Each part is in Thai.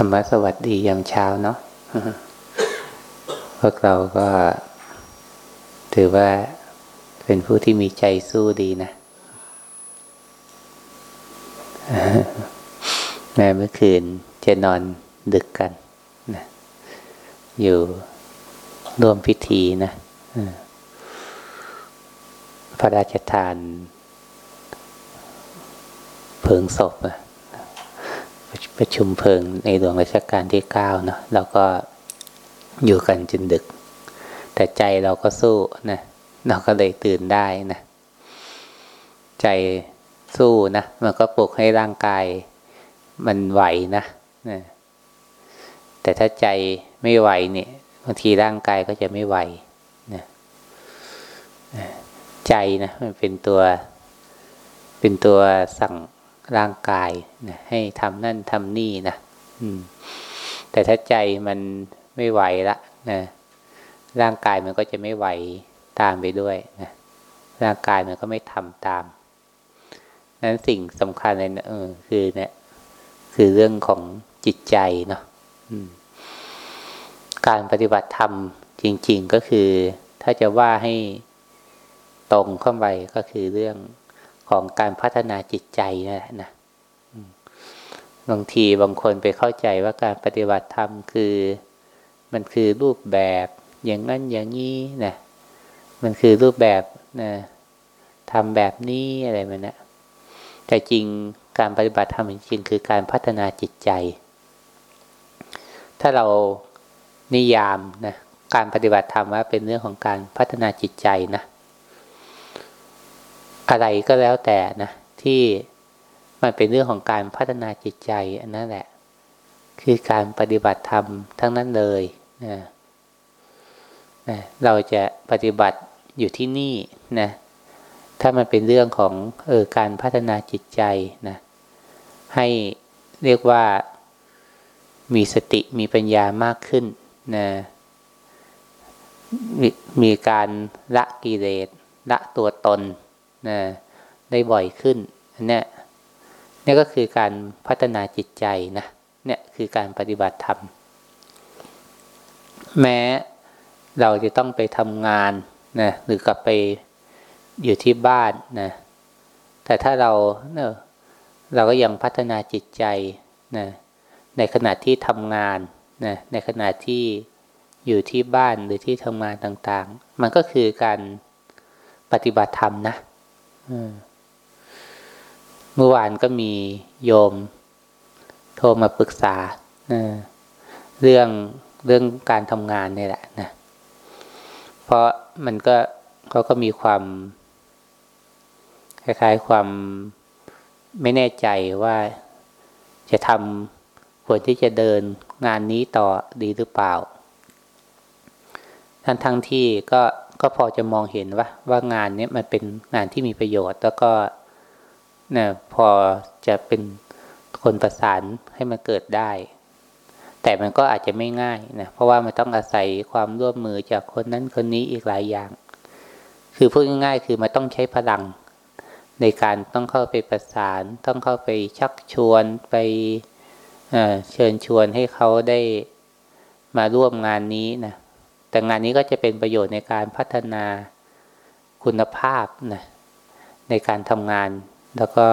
ธรรมสวัสดียามเช้าเนาะพวกเราก็ถือว่าเป็นผู้ที่มีใจสู้ดีนะแม้เมื่อคืนจะนอนดึกกันนะอยู่ร่วมพิธีนะพระราชทานเพิงศพอะ ประชุมเพลิงในหลวงรัชกาลที่เก้าเนาะเราก็อยู่กันจนดึก แต่ใจเราก็สู้นะเราก็เลยตื่นได้นะใจสู้นะมันก็ปลุกให้ร่างกายมันไหวนะนะแต่ถ้าใจไม่ไหวเนี่ยบางทีร่างกายก็จะไม่ไหวนะใจนะมันเป็นตัว เป็นตัวสั่ง ร่างกายนะให้ทำนั่นทำนี่นะอืมแต่ถ้าใจมันไม่ไหวละนะร่างกายมันก็จะไม่ไหวตามไปด้วยนะร่างกายมันก็ไม่ทำตาม นั้นสิ่งสำคัญเลยนะเออคือเนี่ยคือเรื่องของจิตใจเนาะการปฏิบัติธรรมจริง ๆ ก็คือ ถ้าจะว่าให้ตรงเข้าไปก็คือเรื่อง ของการพัฒนาจิตใจนั่นแหละนะบางทีบางคนไปเข้าใจว่าการปฏิบัติธรรมคือ มันคือรูปแบบอย่างนั้นอย่างนี้นะมันคือรูปแบบนะทำแบบนี้อะไรมันนะแต่จริงการปฏิบัติธรรมจริงคือการพัฒนาจิตใจ ถ้าเรานิยามนะการปฏิบัติธรรมว่าเป็นเรื่องของการพัฒนาจิตใจนะ อะไรก็แล้วแต่นะที่มันเป็นเรื่องของการพัฒนาจิตใจอันนั้นแหละ คือการปฏิบัติธรรมทั้งนั้นเลยนะนะเราจะปฏิบัติอยู่ที่นี่นะถ้ามันเป็นเรื่องของเออการพัฒนาจิตใจนะให้เรียกว่ามีสติมีปัญญามากขึ้นนะมมีการละกิเลสละตัวตน นะได้บ่อยขึ้นอันนี้นี่ก็คือการพัฒนาจิตใจนะเนี่ยคือการปฏิบัติธรรม แม้เราจะต้องไปทำงานนะหรือกลับไปอยู่ที่บ้านนะแต่ถ้าเราเนอะเราก็ยังพัฒนาจิตใจนะในขณะที่ทำงานนะในขณะที่อยู่ที่บ้านหรือที่ทำงานต่างๆ มันก็คือการปฏิบัติธรรมนะ เมื่อวานก็มีโยม โทรมาปรึกษาเรื่องเรื่องการทำงานนี่แหละนะเพราะมันก็เขาก็มีความ คล้ายๆความไม่แน่ใจว่าจะทำควรที่จะเดินงานนี้ต่อดีหรือเปล่าทั้งทั้งที่ก็ ก็พอจะมองเห็นว่าว่างานนี้มันเป็นงานที่มีประโยชน์ แล้วก็นะพอจะเป็นคนประสานให้มันเกิดได้ แต่มันก็อาจจะไม่ง่ายนะเพราะว่ามันต้องอาศัยความร่วมมือจากคนนั้นคนนี้อีกหลายอย่าง คือพูดง่ายๆ คือมันต้องใช้พลัง ในการต้องเข้าไปประสาน ต้องเข้าไปชักชวนไปเชิญชวนให้เขาได้มาร่วมงานนี้นะ แต่งานนี้ก็จะเป็นประโยชน์ในการพัฒนาคุณภาพนะในการทำงาน แล้วก็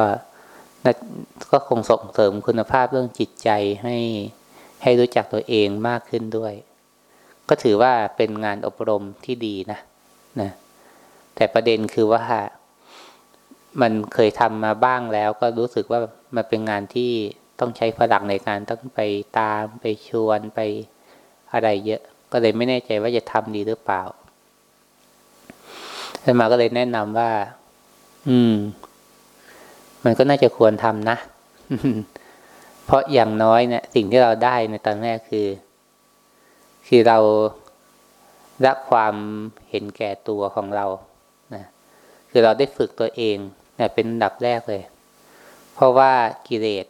ก็คงส่งเสริมคุณภาพเรื่องจิตใจให้ให้รู้จักตัวเองมากขึ้นด้วย ก็ถือว่าเป็นงานอบรมที่ดีนะนะ แต่ประเด็นคือว่ามันเคยทำมาบ้างแล้ว ก็รู้สึกว่ามันเป็นงานที่ต้องใช้พลังในการต้องไปตามไปชวนไปอะไรเยอะ ก็เลยไม่แน่ใจว่าจะทำดีหรือเปล่าท่านมาก็เลยแนะนำว่า อืม มันก็น่าจะควรทำนะ เพราะอย่างน้อยเนี่ยสิ่งที่เราได้ในตอนแรกคือ คือเราละความเห็นแก่ตัวของเรานะคือเราได้ฝึกตัวเองเนี่ยเป็นดับแรกเลย เพราะว่ากิเลส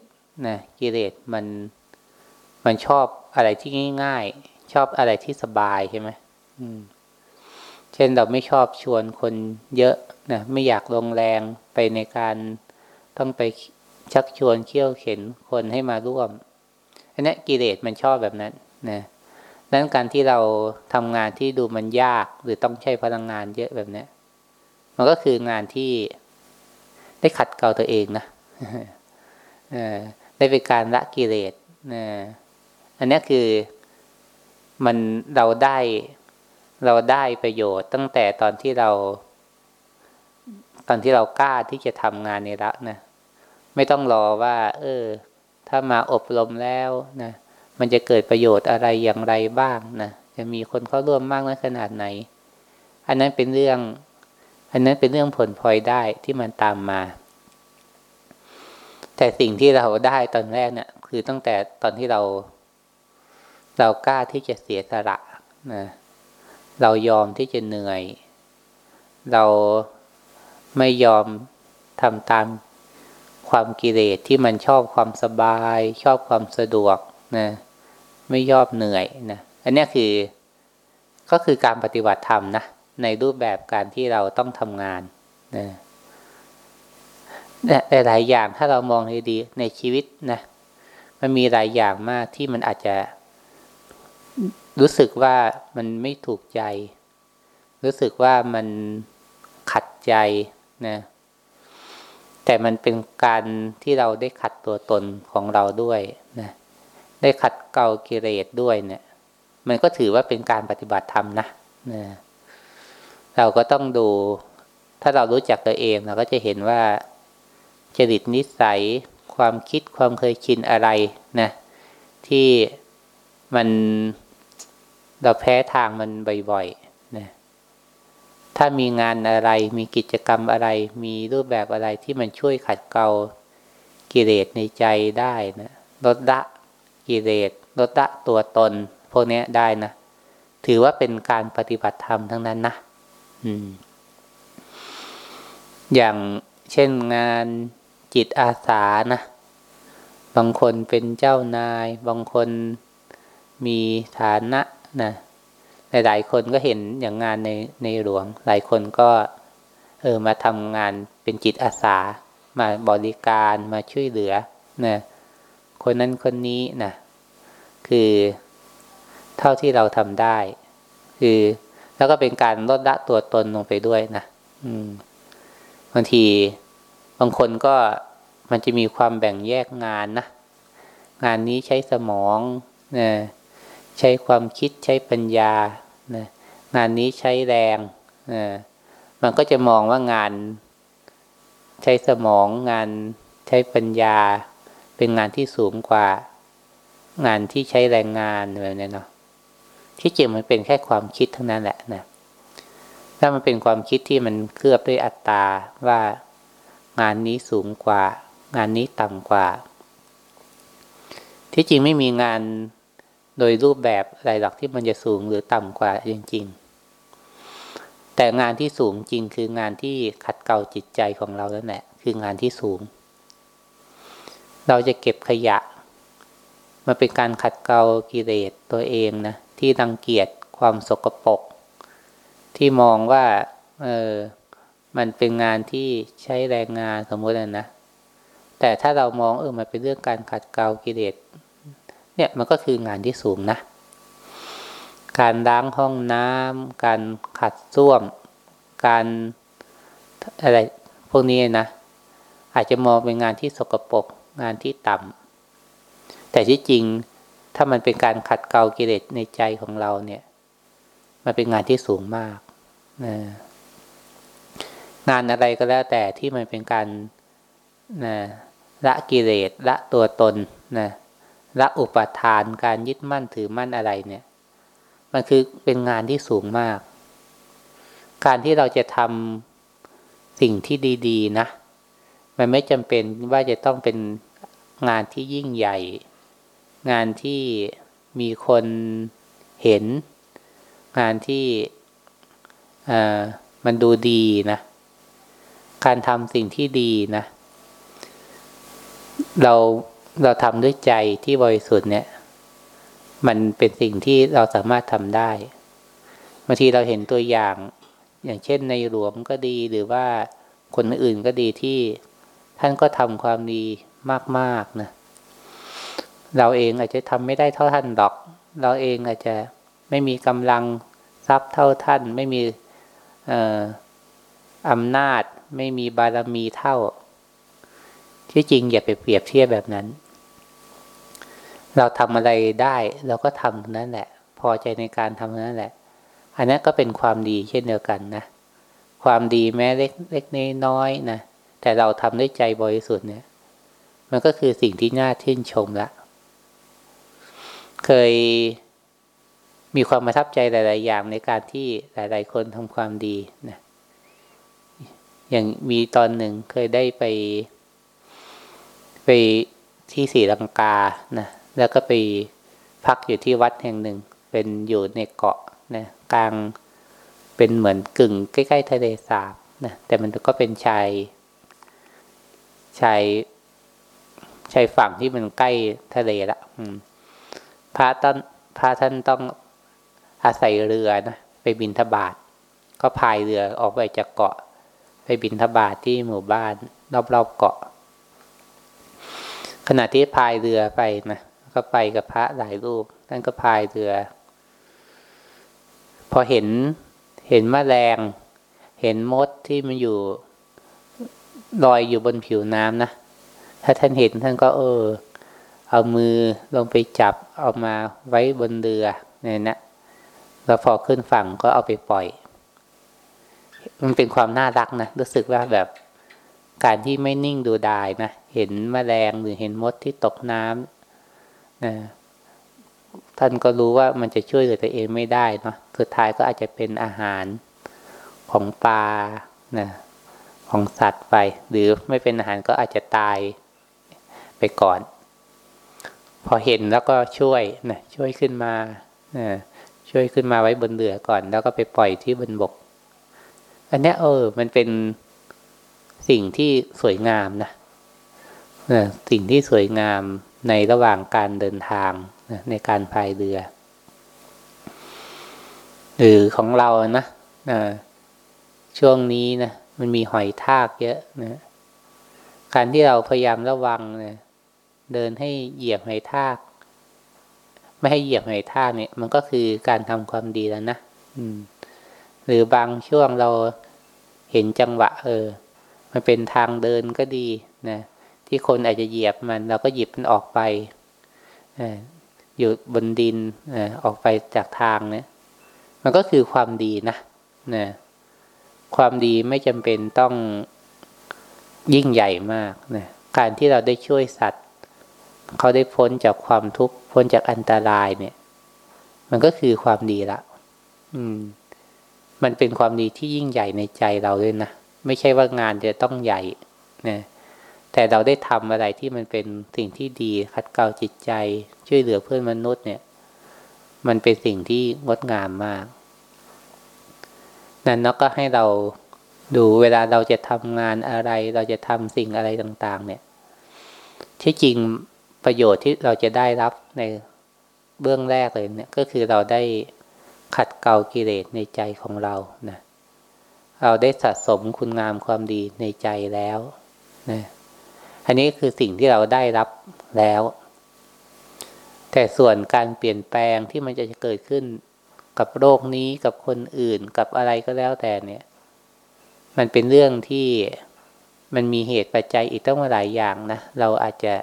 นะกิเลสมันมันชอบอะไรที่ง่ายๆ ชอบอะไรที่สบายใช่ไหมเช่นเราไม่ชอบชวนคนเยอะนะไม่อยากลงแรงไปในการต้องไปชักชวนเขี่ยวเข็นคนให้มาร่วม อันนี้กิเลสมันชอบแบบนั้นนะดังนั้นการที่เราทำงานที่ดูมันยากหรือต้องใช้พลังงานเยอะแบบนี้มันก็คืองานที่ได้ขัดเกลาตัวเองนะได้เป็นการละกิเลสอันนี้คือ มันเราได้เราได้ประโยชน์ตั้งแต่ตอนที่เรา ตอนที่เรากล้าที่จะทำงานในละนะไม่ต้องรอว่า เออ ถ้ามาอบรมแล้วนะมันจะเกิดประโยชน์อะไรอย่างไรบ้างนะจะมีคนเข้าร่วมมากน้อยขนาดไหน อันนั้นเป็นเรื่อง อันนั้นเป็นเรื่องผลพลอยได้ที่มันตามมา แต่สิ่งที่เราได้ตอนแรกเนี่ยคือตั้งแต่ตอนที่เรา เรากล้าที่จะเสียสละนะเรายอมที่จะเหนื่อย เราไม่ยอมทำตามความกิเลสที่มันชอบความสบาย ชอบความสะดวกนะไม่ยอบเหนื่อยนะอันนี้คือก็คือการปฏิบัติธรรมนะในรูปแบบการที่เราต้องทำงานนะแต่หลายอย่างถ้าเรามองให้ดีในชีวิตนะมันมีหลายอย่างมากที่มันอาจจะ รู้สึกว่ามันไม่ถูกใจ รู้สึกว่ามันขัดใจนะแต่มันเป็นการที่เราได้ขัดตัวตนของเราด้วยนะได้ขัดเกลากิเลสด้วยเนี่ย มันก็ถือว่าเป็นการปฏิบัติธรรมนะนะเราก็ต้องดู ถ้าเรารู้จักตัวเองเราก็จะเห็นว่าจริตนิสัย ความคิดความเคยชินอะไรนะที่มัน เราแพ้ทางมันบ่อยๆนะถ้ามีงานอะไร มีกิจกรรมอะไร มีรูปแบบอะไรที่มันช่วยขัดเกลากิเลสในใจได้นะลดละกิเลสลดละตัวตน พวกนี้ได้นะ ถือว่าเป็นการปฏิบัติธรรมทั้งนั้นนะอืม อย่างเช่นงานจิตอาสานะ บางคนเป็นเจ้านาย บางคนมีฐานะ นะหลายคนก็เห็นอย่างงานในในหลวง หลายคนก็ เออมาทำงานเป็นจิตอาสา มาบริการมาช่วยเหลือนะคนนั้นคนนี้นะคือเท่าที่เราทำได้ คือแล้วก็เป็นการลดละตัวตนลงไปด้วยนะอืมบางทีบางคนก็มันจะมีความแบ่งแยกงานนะงานนี้ใช้สมองนะ ใช้ความคิดใช้ปัญญานะงานนี้ใช้แรงนะมันก็จะมองว่างาน ใช้สมองงานใช้ปัญญา เป็นงานที่สูงกว่า งานที่ใช้แรงงานแบบนี้เนาะที่จริงมันเป็นแค่ความคิดทั้งนั้นแหละนะถ้ามันเป็นความคิดที่มันเคลือบด้วยอัตตาว่างานนี้สูงกว่า งานนี้ต่ำกว่า ที่จริงไม่มีงาน โดยรูปแบบอะไรหลักที่มันจะสูงหรือต่ำกว่าจริง ๆ แต่งานที่สูงจริงคืองานที่ขัดเกลาจิตใจของเราแล้วแหละ คืองานที่สูง เราจะเก็บขยะมาเป็นการขัดเกลากิเลสตัวเองนะที่รังเกียจความสกปรกที่มองว่าเออมันเป็นงานที่ใช้แรงงานสมมตินะแต่ถ้าเรามองเออมันเป็นเรื่องการขัดเกลากิเลส เนี่ยมันก็คืองานที่สูงนะ การล้างห้องน้ำการขัดส้วม การอะไรพวกนี้นะ อาจจะมองเป็นงานที่สกปรกงานที่ต่ำแต่ที่จริงถ้ามันเป็นการขัดเกลากิเลสในใจของเราเนี่ย มันเป็นงานที่สูงมากนะงานอะไรก็แล้วแต่ที่มันเป็นการนะละกิเลสละตัวตนนะ ละอุปทานการยึดมั่นถือมั่นอะไรเนี่ย มันคือเป็นงานที่สูงมาก การที่เราจะทำสิ่งที่ดี ๆ นะ มันไม่จำเป็นว่าจะต้องเป็นงานที่ยิ่งใหญ่ งานที่มีคนเห็น งานที่มันดูดีนะ การทำสิ่งที่ดีนะ เรา เราทำด้วยใจที่บริสุทธิ์เนี่ย มันเป็นสิ่งที่เราสามารถทำได้บางทีเราเห็นตัวอย่าง อย่างเช่นในหลวงก็ดีหรือว่าคนอื่นก็ดีที่ท่านก็ทำความดีมากๆนะเราเองอาจจะทำไม่ได้เท่าท่านดอก เราเองอาจจะไม่มีกำลังทรัพย์เท่าท่าน ไม่มีอำนาจ ไม่มีบารมีเท่า ที่จริงอย่าไปเปรียบเทียบแบบนั้น เราทำอะไรได้เราก็ทำนั่นแหละ พอใจในการทำนั่นแหละ อันนั้นก็เป็นความดีเช่นเดียวกันนะความดีแม้เล็กเล็กน้อยนะแต่เราทำด้วยใจบริสุทธิ์เนี่ย มันก็คือสิ่งที่น่าชื่นชมละ เคยมีความประทับใจหลาย ๆ อย่างในการที่หลาย ๆ คนทำความดีนะอย่างมีตอนหนึ่งเคยได้ไป ไปที่ศรีลังกานะ แล้วก็ไปพักอยู่ที่วัดแห่งหนึ่ง เป็นอยู่ในเกาะนะกลางเป็นเหมือนกึ่งใกล้ๆทะเลสาบนะแต่มันก็เป็นชายชายชายฝั่งที่มันใกล้ทะเลละพระต้นพระท่านต้องอาศัยเรือนะไปบินทบาทก็พายเรือออกไปจากเกาะ ไปบินทบาทที่หมู่บ้าน รอบๆเกาะ ขณะที่พายเรือไปนะ ก็ไปกับพระหลายรูปท่านก็พายเรือ พอเห็นเห็นมแมลง เห็นมดที่มันอยู่ลอยอยู่บนผิวน้ำนะ ถ้าท่านเห็นท่านก็เออ เอามือลงไปจับเอามาไว้บนเรือเนี่ยนะแล้วพอขึ้นฝั่งก็เอาไปปล่อย มันเป็นความน่ารักนะ รู้สึกว่าแบบการที่ไม่นิ่งดูดายนะ เห็นมแมลงหรือเห็นมดที่ตกน้ำ นะท่านก็รู้ว่ามันจะช่วยเหลือตัวเองไม่ได้เนาะสุดท้ายก็อาจจะเป็นอาหารของปลานะของสัตว์ไป หรือไม่เป็นอาหารก็อาจจะตายไปก่อน พอเห็นแล้วก็ช่วยนะช่วยขึ้นมานะช่วยขึ้นมาไว้บนเรือก่อน แล้วก็ไปปล่อยที่บนบก อันนี้เออ มันเป็นสิ่งที่สวยงามนะนะสิ่งที่สวยงาม ในระหว่างการเดินทางในการพายเรือ หรือของเรานะนะช่วงนี้นะมันมีหอยทากเยอะนะการที่เราพยายามระวังนะเดินให้เหยียบหอยทาก ไม่ให้เหยียบหอยทากเนี่ย มันก็คือการทำความดีแล้วนะอืหรือบางช่วงเราเห็นจังหวะ เออ มันเป็นทางเดินก็ดีนะ ที่คนอาจจะเหยียบมันเราก็หยิบมันออกไปอยู่บนดินออกไปจากทางเนี่ย มันก็คือความดีนะนะความดีไม่จำเป็นต้องยิ่งใหญ่มากนะการที่เราได้ช่วยสัตว์ เขาได้พ้นจากความทุกข์พ้นจากอันตรายเนี่ย มันก็คือความดีละ อืม มันเป็นความดีที่ยิ่งใหญ่ในใจเราเลยนะ ไม่ใช่ว่างานจะต้องใหญ่นะ แต่เราได้ทำอะไรที่มันเป็นสิ่งที่ดี คัดเกลาจิตใจ ช่วยเหลือเพื่อนมนุษย์เนี่ย มันเป็นสิ่งที่งดงามมาก นั่นนก็ให้เราดูเวลาเราจะทำงานอะไร เราจะทำสิ่งอะไรต่าง ๆ เนี่ย ที่จริงประโยชน์ที่เราจะได้รับในเบื้องแรกเลยเนี่ย ก็คือเราได้ขัดเกลากิเลสในใจของเรานะเราได้สะสมคุณงามความดีในใจแล้วนะ อันนี้คือสิ่งที่เราได้รับแล้ว แต่ส่วนการเปลี่ยนแปลงที่มันจะเกิดขึ้นกับโรคนี้กับคนอื่นกับอะไรก็แล้วแต่เนี่ย มันเป็นเรื่องที่มันมีเหตุปัจจัยอีกตั้งหลายอย่างนะ เราอาจจะ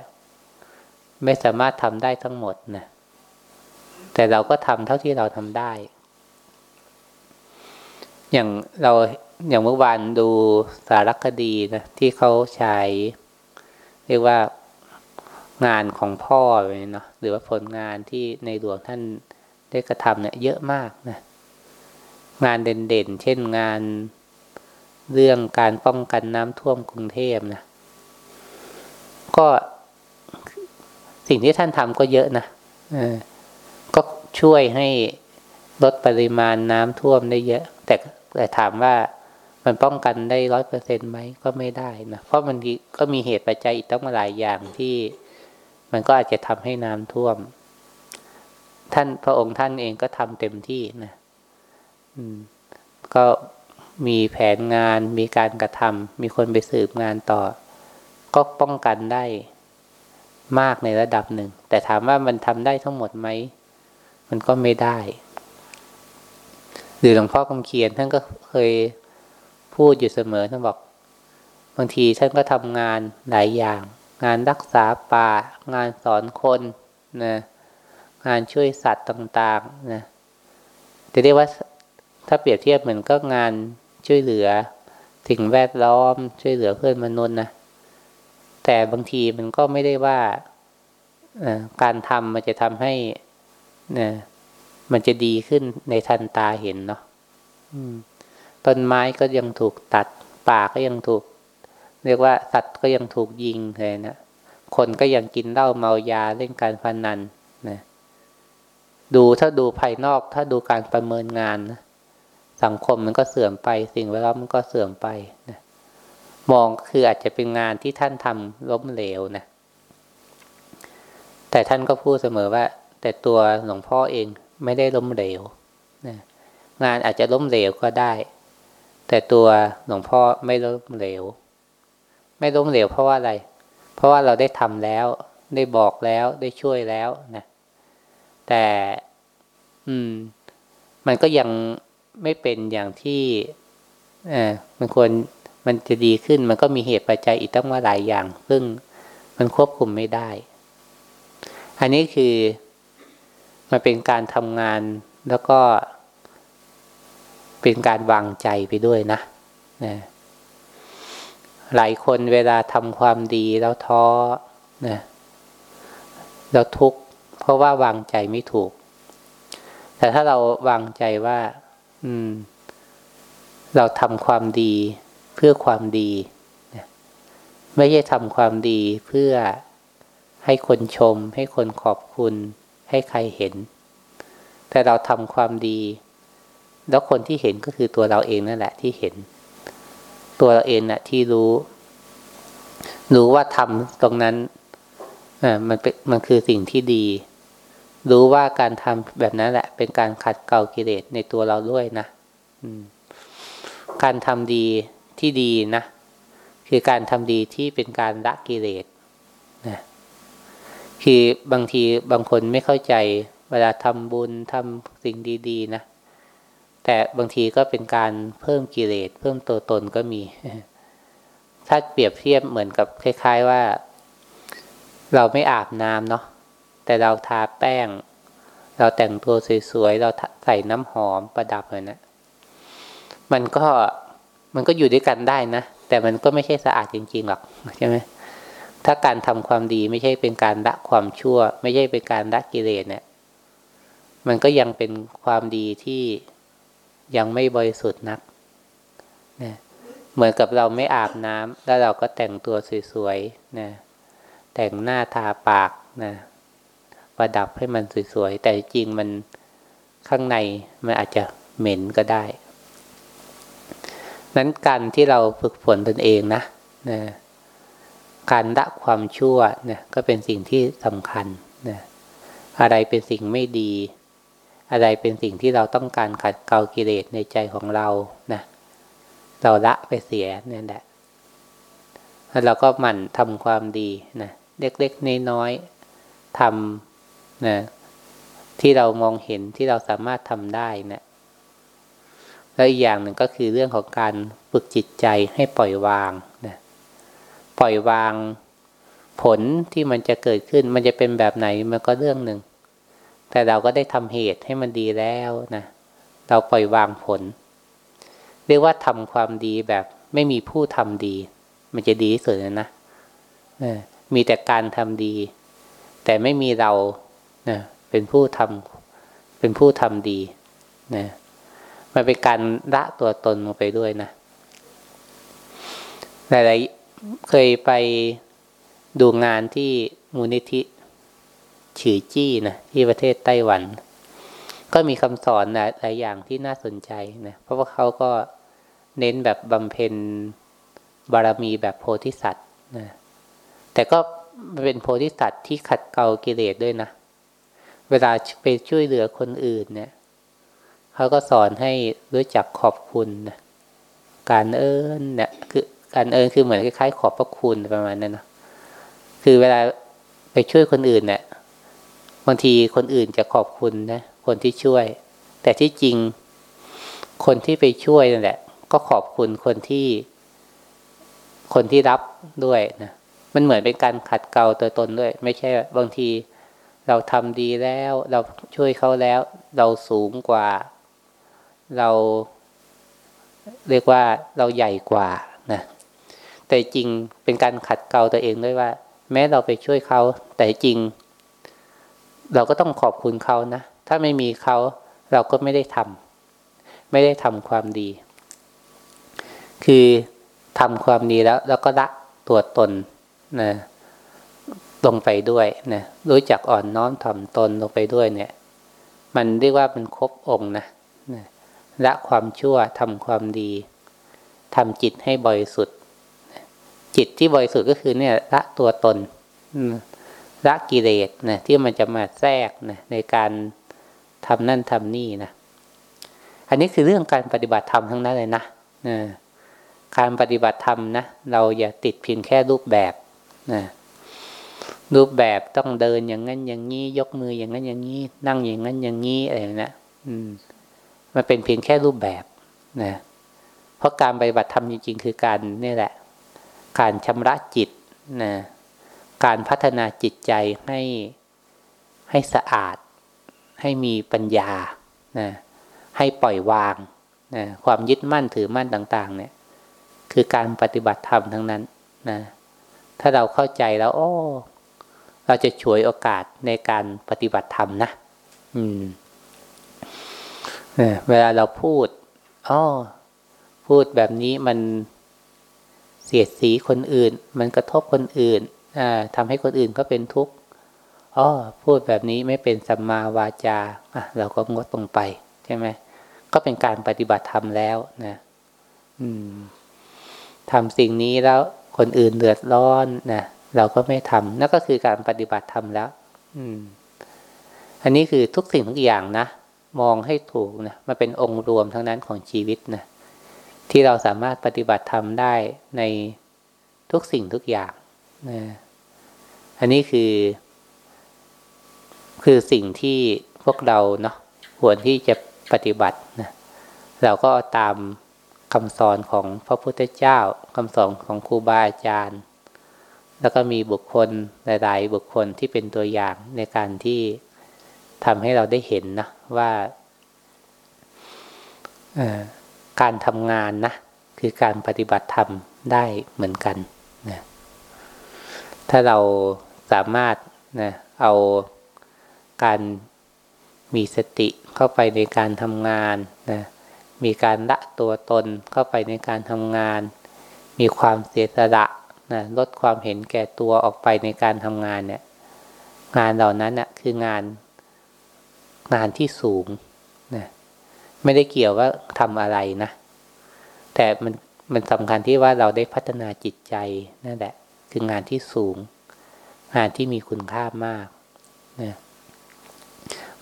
ไม่สามารถทำได้ทั้งหมดนะแต่เราก็ทำเท่าที่เราทำได้ อย่างเราอย่างเมื่อวานดูสารคดีนะที่เขาใช้ เรียกว่างานของพ่อเลยเนาะหรือว่าผลงานที่ในหลวงท่านได้กระทำเนี่ยเยอะมากนะงานเด่นๆ เช่นงานเรื่องการป้องกันน้ำท่วมกรุงเทพนะ ก็สิ่งที่ท่านทำก็เยอะนะก็ช่วยให้ลดปริมาณน้ำท่วมได้เยอะ แต่แต่ถามว่า มันป้องกันได้ร้อยเปอร์เซ็นไหมก็ไม่ได้นะเพราะมันก็มีเหตุปัจจัยอีกตั้งหลายอย่างที่มันก็อาจจะทำให้น้ำท่วม ท่านพระองค์ท่านเองก็ทำเต็มที่นะอืม ก็มีแผนงานมีการกระทำมีคนไปสืบงานต่อ ก็ป้องกันได้มากในระดับหนึ่ง แต่ถามว่ามันทำได้ทั้งหมดไหมมันก็ไม่ได้ หรือหลวงพ่อคำเขียนท่านก็เคย พูดอยู่เสมอท่านบอก บางทีท่านก็ทำงานหลายอย่าง งานรักษาป่า งานสอนคนนะงานช่วยสัตว์ต่างๆนะจะเรียกว่าถ้าเปรียบเทียบเหมือนก็งานช่วยเหลือสิ่งแวดล้อมช่วยเหลือเพื่อนมนุษย์นะแต่บางทีมันก็ไม่ได้ว่าการทำมันจะทำให้นะมันจะดีขึ้นในทันตาเห็นเนาะ ต้นไม้ก็ยังถูกตัด ป่าก็ยังถูก เรียกว่าสัตว์ก็ยังถูกยิงเลยนะคนก็ยังกินเหล้าเมายาเล่นการพนันนะดูถ้าดูภายนอก ถ้าดูการประเมินงานนะสังคมมันก็เสื่อมไป สิ่งแวดล้อมมันก็เสื่อมไปนะมองคืออาจจะเป็นงานที่ท่านทำล้มเหลวนะแต่ท่านก็พูดเสมอว่า แต่ตัวหลวงพ่อเองไม่ได้ล้มเหลวนะงานอาจจะล้มเหลวก็ได้ แต่ตัวหลวงพ่อไม่ล้มเหลว ไม่ล้มเหลวเพราะว่าอะไร เพราะว่าเราได้ทำแล้ว ได้บอกแล้วได้ช่วยแล้วนะแต่ อืม มันก็ยังไม่เป็นอย่างที่เออมันควรมันจะดีขึ้น มันก็มีเหตุปัจจัยอีกตั้งว่าหลายอย่าง ซึ่งมันควบคุมไม่ได้ อันนี้คือมันเป็นการทำงานแล้วก็ เป็นการวางใจไปด้วยนะนะหลายคนเวลาทำความดีแล้วท้อนะแล้วทุกข์เพราะว่าวางใจไม่ถูก แต่ถ้าเราวางใจว่า อืม เราทำความดีเพื่อความดีนะไม่ใช่ทำความดีเพื่อให้คนชม ให้คนขอบคุณ ให้ใครเห็น แต่เราทำความดี แล้วคนที่เห็นก็คือตัวเราเองนั่นแหละที่เห็น ตัวเราเองนะ่ะที่รู้ รู้ว่าทำตรงนั้นอ่ามันเป็นมันคือสิ่งที่ดี รู้ว่าการทำแบบนั้นแหละ เป็นการขัดเกลากิเลสในตัวเราด้วยนะการทำดีที่ดีนะคือการทำดีที่เป็นการละกิเลสนะคือบางทีบางคนไม่เข้าใจ เวลาทำบุญทำสิ่งดี ๆ นะ แต่บางทีก็เป็นการเพิ่มกิเลสเพิ่มตัวตนก็มี ถ้าเปรียบเทียบเหมือนกับคล้าย ๆว่า เราไม่อาบน้ำเนาะแต่เราทาแป้ง เราแต่งตัวสวยๆเราใส่น้ำหอมประดับเลยนะมันก็มันก็อยู่ด้วยกันได้นะ แต่มันก็ไม่ใช่สะอาดจริงๆหรอกใช่ไหมถ้าการทำความดีไม่ใช่เป็นการละความชั่ว ไม่ใช่เป็นการละกิเลสเนี่ย มันก็ยังเป็นความดีที่ ยังไม่บริสุทธิ์นักนะเหมือนกับเราไม่อาบน้ำแล้วเราก็แต่งตัวสวยๆนะแต่งหน้าทาปากนะประดับให้มันสวยๆแต่จริงมันข้างในมันอาจจะเหม็นก็ได้ นั้นการที่เราฝึกฝนตนเองนะนะการละความชั่วนะก็เป็นสิ่งที่สำคัญนะอะไรเป็นสิ่งไม่ดี อะไรเป็นสิ่งที่เราต้องการขัดเกลากิเลสในใจของเรานะเราละไปเสียนี่แหละแล้วเราก็หมั่นทำความดีนะเล็กๆน้อยๆทำนะที่เรามองเห็นที่เราสามารถทำได้นะแล้วอีกอย่างหนึ่งก็คือเรื่องของการฝึกจิตใจให้ปล่อยวางนะปล่อยวางผลที่มันจะเกิดขึ้น มันจะเป็นแบบไหนมันก็เรื่องหนึ่ง แต่เราก็ได้ทำเหตุให้มันดีแล้วนะเราปล่อยวางผล เรียกว่าทำความดีแบบไม่มีผู้ทำดี มันจะดีที่สุดนะนะมีแต่การทำดี แต่ไม่มีเรานะเป็นผู้ทำเป็นผู้ทำดีนะมันเป็นการละตัวตนลงไปด้วยนะหลายๆเคยไปดูงานที่มูลนิธิ ฉือจี้นะที่ประเทศไต้หวัน ก็มีคำสอนหลายอย่างที่น่าสนใจนะเพราะว่าเขาก็เน้นแบบบำเพ็ญบารมีแบบโพธิสัตว์นะแต่ก็เป็นโพธิสัตว์ที่ขัดเกลากิเลสด้วยนะ เวลาไปช่วยเหลือคนอื่นเนี่ยเขาก็สอนให้รู้จักขอบคุณนะการเอิญเนี่ยคือการเอิญคือเหมือนคล้ายๆขอบพระคุณประมาณนั้นนะคือเวลาไปช่วยคนอื่นเนี่ยางทีคนอื่นจะขอบคุณนะคนที่ช่วย แต่ที่จริง คนที่ไปช่วยนั่นแหละ ก็ขอบคุณคนที่ คนที่รับด้วยนะมันเหมือนเป็นการขัดเกลาตัวตนด้วย ไม่ใช่บางทีเราทำดีแล้ว เราช่วยเขาแล้ว เราสูงกว่า เราเรียกว่าเราใหญ่กว่านะแต่จริงเป็นการขัดเกลาตัวเองด้วยว่า แม้เราไปช่วยเขา แต่จริง เราก็ต้องขอบคุณเขานะ ถ้าไม่มีเขาเราก็ไม่ได้ทำไม่ได้ทำความดี คือทำความดีแล้ว แล้วก็ละตัวตนนะลงไปด้วยนะรู้จักอ่อนน้อมถ่อมตนลงไปด้วยเนี่ย มันเรียกว่าเป็นครบองค์นะนะละความชั่วทำความดีทำจิตให้บริสุทธิ์จิตที่บริสุทธิ์ก็คือเนี่ยละตัวตน ละกิเลสนะที่มันจะมาแทรกนะในการทำนั่นทำนี่นะอันนี้คือเรื่องการปฏิบัติธรรมทั้งนั้นเลยนะนะการปฏิบัติธรรมนะเราอย่าติดเพียงแค่รูปแบบนะรูปแบบต้องเดินอย่างนั้นอย่างนี้ ยกมืออย่างนั้นอย่างนี้ นั่งอย่างนั้นอย่างนี้อะไรนะอืมมันเป็นเพียงแค่รูปแบบนะเพราะการปฏิบัติธรรมจริงๆ คือการนี่แหละ การชำระจิตนะ การพัฒนาจิตใจให้ให้สะอาด ให้มีปัญญานะให้ปล่อยวางนะความยึดมั่นถือมั่นต่าง ๆ เนี่ย คือการปฏิบัติธรรมทั้งนั้นนะถ้าเราเข้าใจแล้วโอ้เราจะฉวยโอกาสในการปฏิบัติธรรมนะอืมเวลาเราพูดอ๋อพูดแบบนี้มันเสียดสีคนอื่น มันกระทบคนอื่น ทำให้คนอื่นก็เป็นทุกข์อ๋อพูดแบบนี้ไม่เป็นสัมมาวาจาอะเราก็งดตรงไปใช่ไหมก็เป็นการปฏิบัติธรรมแล้วนะอืมทำสิ่งนี้แล้วคนอื่นเดือดร้อนนะเราก็ไม่ทำนั่นก็คือการปฏิบัติธรรมแล้ว อืม อันนี้คือทุกสิ่งทุกอย่างนะมองให้ถูกนะมันเป็นองค์รวมทั้งนั้นของชีวิตนะที่เราสามารถปฏิบัติธรรมได้ในทุกสิ่งทุกอย่าง นะอันนี้คือ คือสิ่งที่พวกเราเนาะควรที่จะปฏิบัตินะเราก็ตามคำสอนของพระพุทธเจ้าคำสอนของครูบาอาจารย์ แล้วก็มีบุคคลหลาย ๆ บุคคลที่เป็นตัวอย่างในการที่ทำให้เราได้เห็นนะว่าการทำงานนะคือการปฏิบัติธรรมได้เหมือนกัน ถ้าเราสามารถนะเอาการมีสติเข้าไปในการทำงานนะมีการละตัวตนเข้าไปในการทำงาน มีความเสียสละนะลดความเห็นแก่ตัวออกไปในการทำงานเนี่ย งานเหล่านั้นนะ่ะคืองานงานที่สูงนะไม่ได้เกี่ยวว่าทำอะไรนะ แต่มันมันสำคัญที่ว่าเราได้พัฒนาจิตใจนั่นแหละ คืองานที่สูง งานที่มีคุณค่ามากนะ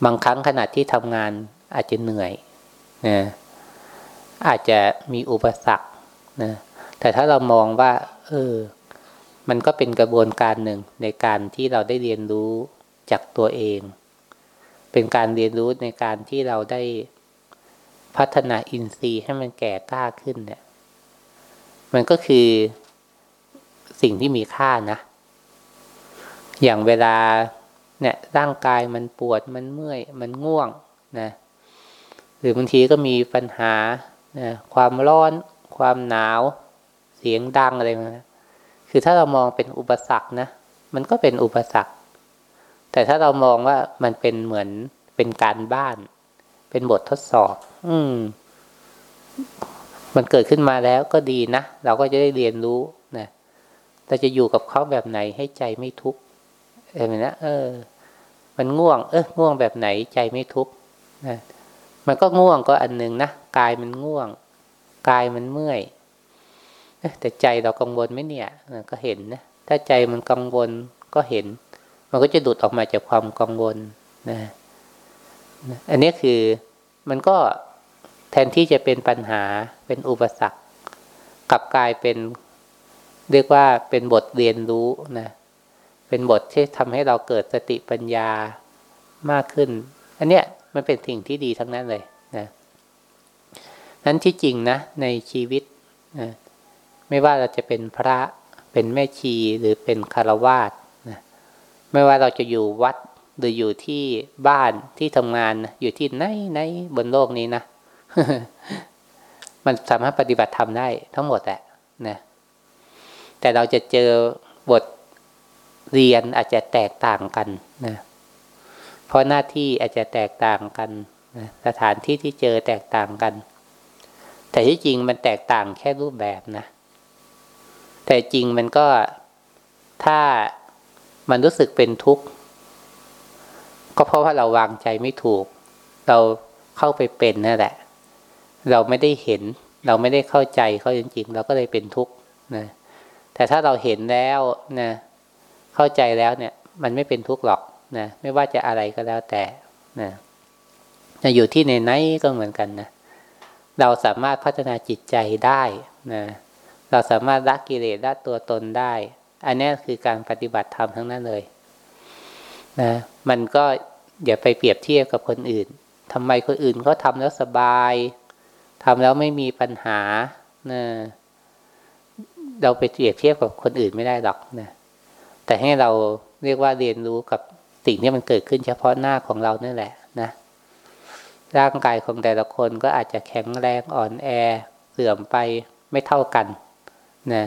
บางครั้งขณะที่ทำงานอาจจะเหนื่อยนะอาจจะมีอุปสรรคนะแต่ถ้าเรามองว่า เออ มันก็เป็นกระบวนการหนึ่งในการที่เราได้เรียนรู้จากตัวเอง เป็นการเรียนรู้ในการที่เราได้พัฒนาอินทรีย์ให้มันแก่กล้าขึ้นเนี่ย มันก็คือ สิ่งที่มีค่านะ อย่างเวลาเนี่ยร่างกายมันปวดมันเมื่อย มันง่วงนะหรือบางทีก็มีปัญหานะความร้อน ความหนาว เสียงดังอะไรมาคือถ้าเรามองเป็นอุปสรรคนะ มันก็เป็นอุปสรรค แต่ถ้าเรามองว่ามันเป็นเหมือนเป็นการบ้าน เป็นบททดสอบ อืม มันเกิดขึ้นมาแล้วก็ดีนะ เราก็จะได้เรียนรู้ เราจะอยู่กับเขาแบบไหนให้ใจไม่ทุกข์เห็นไหมนะเออ มันง่วง เออง่วงแบบไหนใจไม่ทุกข์นะมันก็ง่วงก็อันหนึ่งนะกายมันง่วง กายมันเมื่อยแต่ใจเรากังวลไหมเนี่ยก็เห็นนะถ้าใจมันกังวลก็เห็น มันก็จะดุดออกมาจากความกังวลนะอันนี้คือมันก็แทนที่จะเป็นปัญหาเป็นอุปสรรคกลับกลายเป็น เรียกว่าเป็นบทเรียนรู้นะ เป็นบทที่ทำให้เราเกิดสติปัญญามากขึ้น อันเนี้ยมันเป็นสิ่งที่ดีทั้งนั้นเลยนะนั้นที่จริงนะ ในชีวิตนะไม่ว่าเราจะเป็นพระเป็นแม่ชีหรือเป็นคารวาสนะไม่ว่าเราจะอยู่วัดหรืออยู่ที่บ้านที่ทำงานนะอยู่ที่ไหนไหนบนโลกนี้นะมันสามารถปฏิบัติทำได้ทั้งหมดแหละนะ แต่เราจะเจอบทเรียนอาจจะแตกต่างกันนะเพราะหน้าที่อาจจะแตกต่างกันนะสถานที่ที่เจอแตกต่างกัน แต่ที่จริงมันแตกต่างแค่รูปแบบนะ แต่จริงมันก็ถ้ามันรู้สึกเป็นทุกข์ ก็เพราะว่าเราวางใจไม่ถูก เราเข้าไปเป็นนั่นแหละ เราไม่ได้เห็น เราไม่ได้เข้าใจเขาจริงๆเราก็เลยเป็นทุกข์นะ แต่ถ้าเราเห็นแล้วนะเข้าใจแล้วเนี่ย มันไม่เป็นทุกข์หรอกนะไม่ว่าจะอะไรก็แล้วแต่นะจะอยู่ที่ในไหนก็เหมือนกันนะเราสามารถพัฒนาจิตใจได้นะเราสามารถละกิเลสละตัวตนได้ อันนี้คือการปฏิบัติธรรมทั้งนั้นเลยนะมันก็อย่าไปเปรียบเทียบกับคนอื่นทำไมคนอื่นเขาทำแล้วสบายทำแล้วไม่มีปัญหานะ เราไปเปรียบเทียบกับคนอื่นไม่ได้หรอกนะแต่ให้เราเรียกว่าเรียนรู้กับสิ่งที่มันเกิดขึ้นเฉพาะหน้าของเรานั่นแหละนะร่างกายของแต่ละคนก็อาจจะแข็งแรงอ่อนแอเสื่อมไปไม่เท่ากันนะ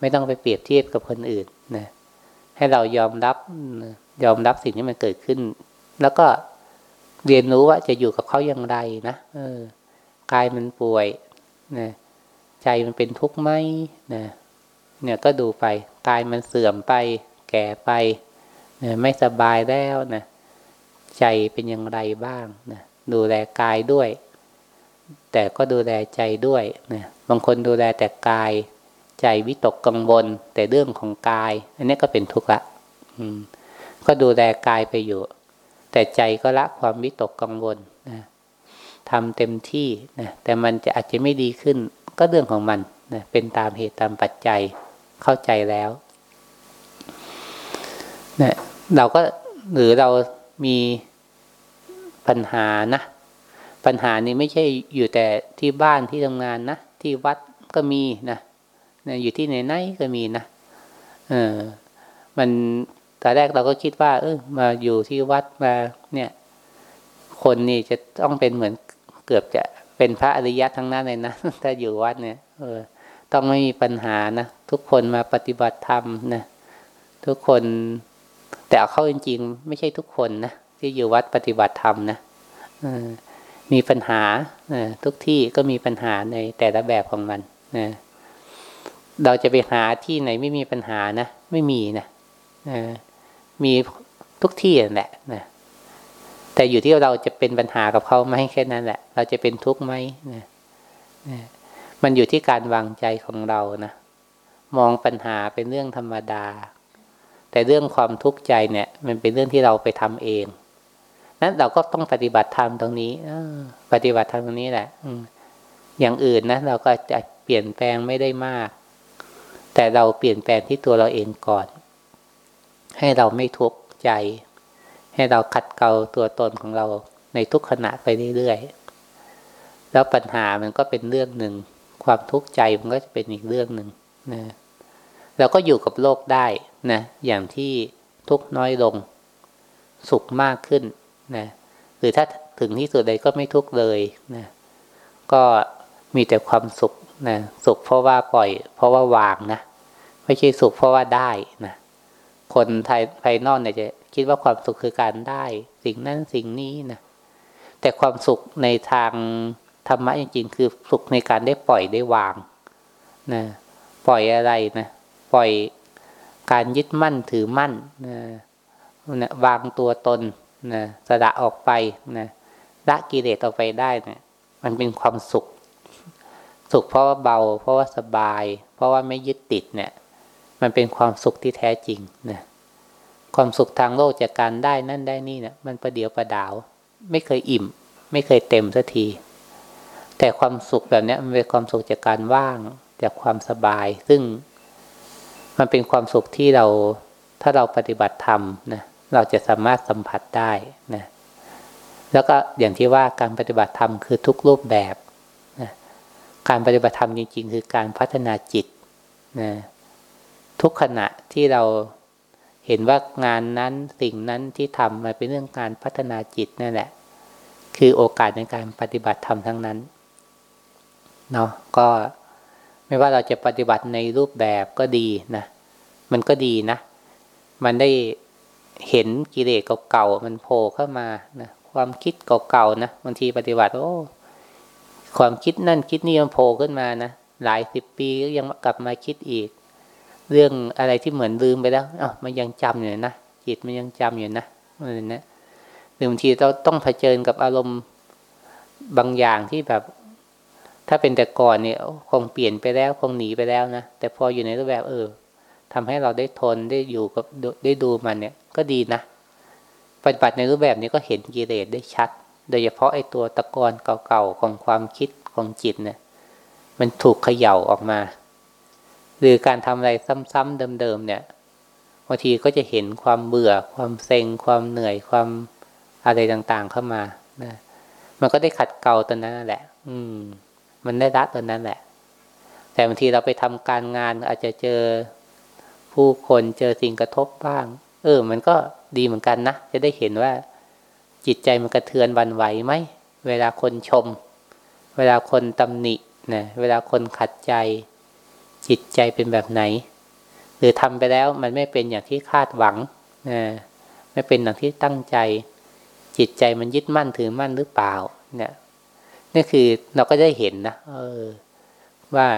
ไม่ต้องไปเปรียบเทียบกับคนอื่นนะให้เรายอมรับยอมรับสิ่งที่มันเกิดขึ้น แล้วก็เรียนรู้ว่าจะอยู่กับเขาอย่างไรนะเออกายมันป่วยนะ ใจมันเป็นทุกข์ไหมนะเนี่ยก็ดูไปกายมันเสื่อมไป แก่ไปนะไม่สบายแล้วนะใจเป็นอย่างไรบ้างนะดูแลกายด้วย แต่ก็ดูแลใจด้วยนะบางคนดูแลแต่กาย ใจวิตกกังวลแต่เรื่องของกาย อันนี้ก็เป็นทุกข์ละก็ดูแลกายไปอยู่ แต่ใจก็ละความวิตกกังวลนะทำเต็มที่นะแต่มันจะอาจจะไม่ดีขึ้น ก็เรื่องของมันนะเป็นตามเหตุตามปัจจัยเข้าใจแล้วนะเราก็หรือเรามีปัญหานะ ปัญหานี้ไม่ใช่อยู่แต่ที่บ้านที่ทำงานนะที่วัดก็มีนะนะอยู่ที่ไหนไหนก็มีนะเออมันตอนแรกเราก็คิดว่า เออมาอยู่ที่วัดมาเนี่ย คนนี่จะต้องเป็นเหมือนเกือบจะ เป็นพระอริยะทั้งนั้นเลยนะถ้าอยู่วัดเนี่ย เออ ต้องไม่มีปัญหานะทุกคนมาปฏิบัติธรรมนะทุกคนแต่เข้าจริงๆไม่ใช่ทุกคนนะที่อยู่วัดปฏิบัติธรรมนะมีปัญหาทุกที่ก็มีปัญหาในแต่ละแบบของมันนะเราจะไปหาที่ไหนไม่มีปัญหานะ ไม่มีนะมีทุกที่แหละนะ แต่อยู่ที่เราจะเป็นปัญหากับเขาไหมแค่นั้นแหละ เราจะเป็นทุกข์ไหมนะมันอยู่ที่การวางใจของเรานะมองปัญหาเป็นเรื่องธรรมดา แต่เรื่องความทุกข์ใจเนี่ย มันเป็นเรื่องที่เราไปทำเอง นั้นเราก็ต้องปฏิบัติธรรมตรงนี้ปฏิบัติธรรมตรงนี้แหละอย่างอื่นนะเราก็จะเปลี่ยนแปลงไม่ได้มาก แต่เราเปลี่ยนแปลงที่ตัวเราเองก่อน ให้เราไม่ทุกข์ใจ ให้เราขัดเกลาตัวตนของเราในทุกขณะไปเรื่อยๆ แล้วปัญหามันก็เป็นเรื่องหนึ่ง ความทุกข์ใจมันก็จะเป็นอีกเรื่องหนึ่งนะเราก็อยู่กับโลกได้นะ อย่างที่ทุกน้อยลง สุขมากขึ้นนะ หรือถ้าถึงที่สุดใดก็ไม่ทุกเลยนะ ก็มีแต่ความสุขนะสุขเพราะว่าปล่อย เพราะว่าวางนะ ไม่ใช่สุขเพราะว่าได้นะ คนไทยภายนอกเนี่ยจะ คิดว่าความสุขคือการได้สิ่งนั้นสิ่งนี้นะแต่ความสุขในทางธรรมะจริงๆคือสุขในการได้ปล่อยได้วางนะปล่อยอะไรนะปล่อยการยึดมั่นถือมั่นนะวางตัวตนนะสะดะออกไปนะละกิเลสออกไปได้เนะี่ย มันเป็นความสุข สุขเพราะว่าเบา เพราะว่าสบาย เพราะว่าไม่ยึดติดเนี่ย มันเป็นความสุขที่แท้จริงนะ ความสุขทางโลกจากการได้นั่นได้นี่เนะี่ยมันประเดียวประดาว ไม่เคยอิ่ม ไม่เคยเต็มสักที แต่ความสุขแบบนี้มันเป็นความสุขจากการว่างจากความสบาย ซึ่งมันเป็นความสุขที่เราถ้าเราปฏิบัติธรรมนะเราจะสามารถสัมผัสได้นะแล้วก็อย่างที่ว่าการปฏิบัติธรรมคือทุกรูปแบบนะการปฏิบัติธรรมจริง ๆ คือการพัฒนาจิตนะทุกขณะที่เรา เห็นว่างานนั้นสิ่งนั้นที่ทำมาเป็นเรื่องการพัฒนาจิตนั่นแหละ คือโอกาสในการปฏิบัติธรรมทั้งนั้นเนาะก็ไม่ว่าเราจะปฏิบัติในรูปแบบก็ดีนะมันก็ดีนะ มันได้เห็นกิเลสเก่าๆมันโผล่เข้ามานะความคิดเก่าๆนะบางทีปฏิบัติโอ้ความคิดนั่นคิดนี่มันโผล่ขึ้นมานะหลายสิบปีก็ยังกลับมาคิดอีก เรื่องอะไรที่เหมือนลืมไปแล้วอ๋อมันยังจำอยู่นะจิตมันยังจำอยู่นะอะไรนะหรือบางทีเราต้องเผชิญกับอารมณ์บางอย่างที่แบบ ถ้าเป็นแต่ก่อนเนี่ยคงเปลี่ยนไปแล้วคงหนีไปแล้วนะแต่พออยู่ในรูปแบบเออทำให้เราได้ทนได้อยู่กับได้ดูมันเนี่ย ก็ดีนะปฏิบัติในรูปแบบนี้ก็เห็นกิเลสได้ชัด โดยเฉพาะไอ้ตัวตะกอนเก่าๆของความคิดของจิตเนี่ย มันถูกเขย่าออกมา หรือการทำอะไรซ้ำๆเดิมๆเนี่ยบางทีก็จะเห็นความเบื่อ ความเซ็ง ความเหนื่อยความอะไรต่างๆเข้ามานะมันก็ได้ขัดเกลาตัวนั้นแหละ อืม มันได้ละตัวนั้นแหละ แต่บางทีเราไปทำการงานอาจจะเจอผู้คนเจอสิ่งกระทบบ้าง เออ มันก็ดีเหมือนกันนะ จะได้เห็นว่าจิตใจมันกระเทือนวันไหวไหม เวลาคนชม เวลาคนตำหนินะเวลาคนขัดใจ จิตใจเป็นแบบไหน หรือทำไปแล้วมันไม่เป็นอย่างที่คาดหวังนะไม่เป็นอย่างที่ตั้งใจ จิตใจมันยึดมั่นถือมั่นหรือเปล่า เนี่ยนี่คือเราก็ได้เห็นนะเออ ว่า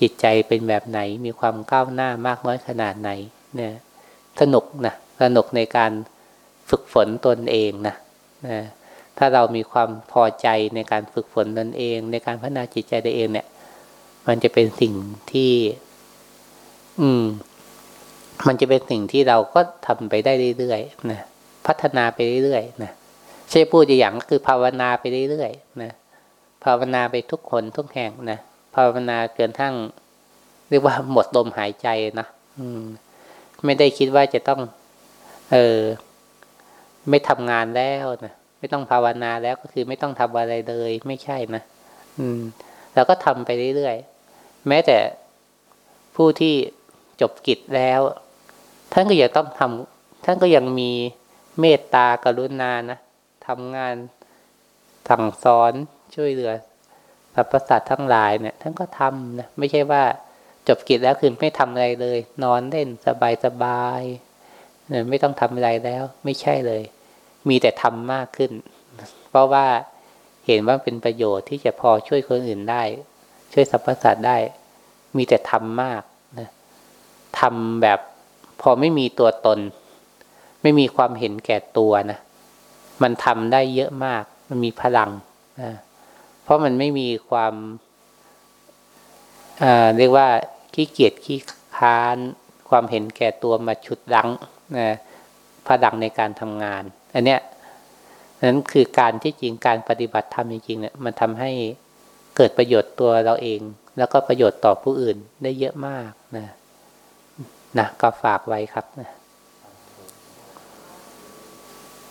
จิตใจเป็นแบบไหน มีความก้าวหน้ามากน้อยขนาดไหน เนี่ย สนุกนะสนุกในการฝึกฝนตนเองนะนะถ้าเรามีความพอใจในการฝึกฝนตนเอง ในการพัฒนาจิตใจตัวเองเนี่ย มันจะเป็นสิ่งที่ อืม มันจะเป็นสิ่งที่เราก็ทำไปได้เรื่อยๆนะพัฒนาไปเรื่อยๆนะใช่พูดอย่างก็คือภาวนาไปเรื่อยๆนะภาวนาไปทุกคนทุกแห่งนะภาวนาเกินทั้ง เรียกว่าหมดลมหายใจนะอืม ไม่ได้คิดว่าจะต้อง เออไม่ทำงานแล้วนะไม่ต้องภาวนาแล้วก็คือไม่ต้องทำอะไรเลย ไม่ใช่นะอืมเราก็ทำไปเรื่อย แม้แต่ผู้ที่จบกิจแล้ว ท่านก็ยังต้องทำท่านก็ยังมีเมตตากรุณานะทำงานสั่งสอนช่วยเหลือสรรพสัตว์ทั้งหลายเนี่ย ท่านก็ทำนะไม่ใช่ว่าจบกิจแล้วคือไม่ทำอะไรเลย นอนเล่นสบายสบายเนี่ยไม่ต้องทำอะไรแล้ว ไม่ใช่เลย มีแต่ทำมากขึ้น เพราะว่าเห็นว่าเป็นประโยชน์ที่จะพอช่วยคนอื่นได้ ช่วยสรรพสัตว์ได้ มีแต่ทำมากนะทำแบบพอไม่มีตัวตน ไม่มีความเห็นแก่ตัวนะมันทำได้เยอะมาก มันมีพลังนะเพราะมันไม่มีความเรียกว่าขี้เกียจขี้ค้าน ความเห็นแก่ตัวมาฉุดลังนะพลังในการทำงาน อันเนี้ยนั้นคือการที่จริงการปฏิบัติธรรมจริงๆเนี่ยมันทำให้ เกิดประโยชน์ตัวเราเอง แล้วก็ประโยชน์ต่อผู้อื่นได้เยอะมากนะนะก็ฝากไว้ครับนะ